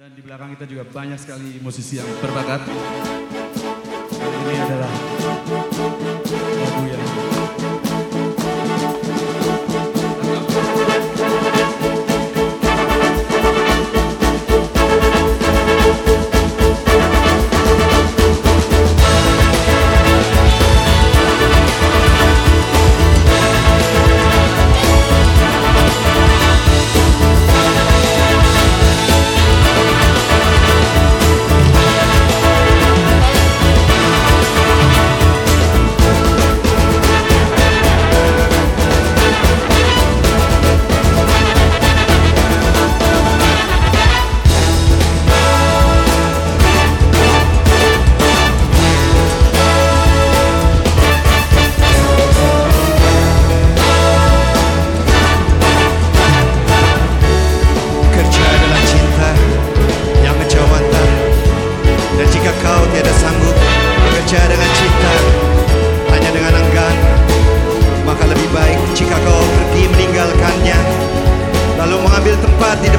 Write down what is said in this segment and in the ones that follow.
Dan di belakang kita juga banyak sekali musisi yang berbakat. Ini adalah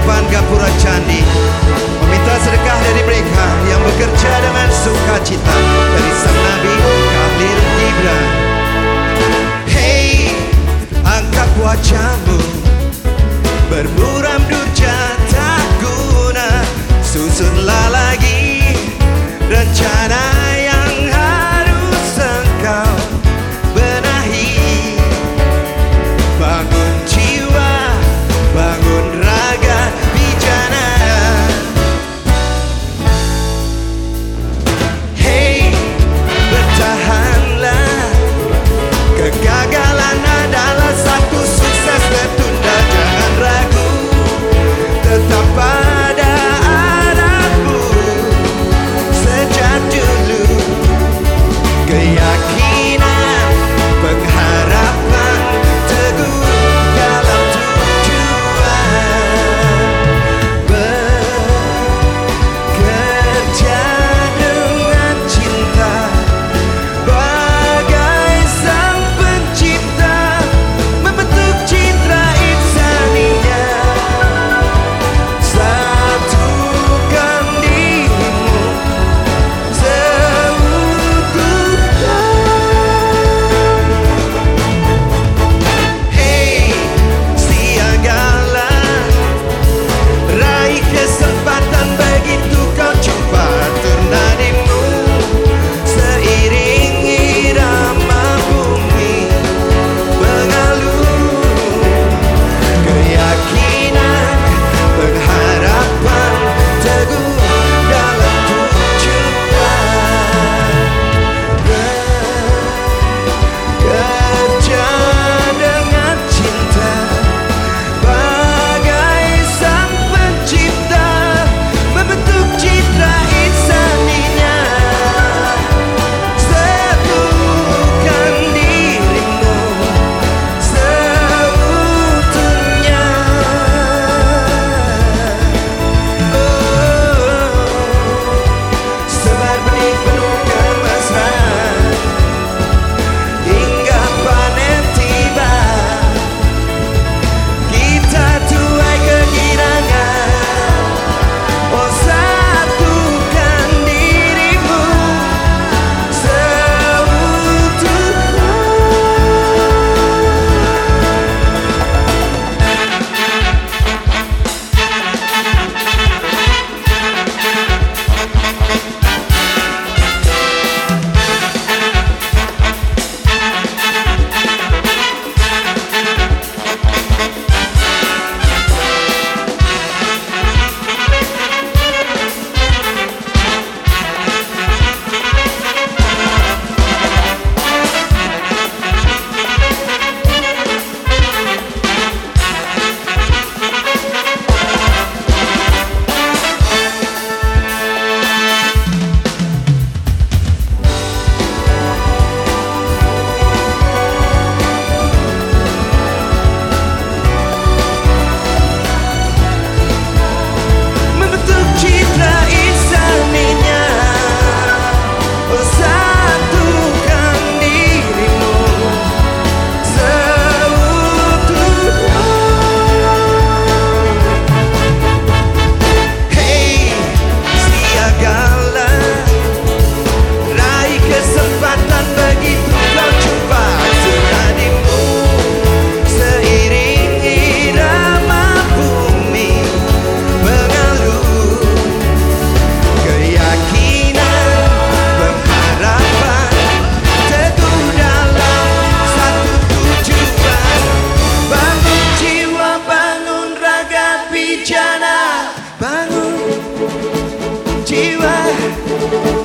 depan gapura candi. Meminta sedekah dari mereka yang bekerja dengan sukacita. back.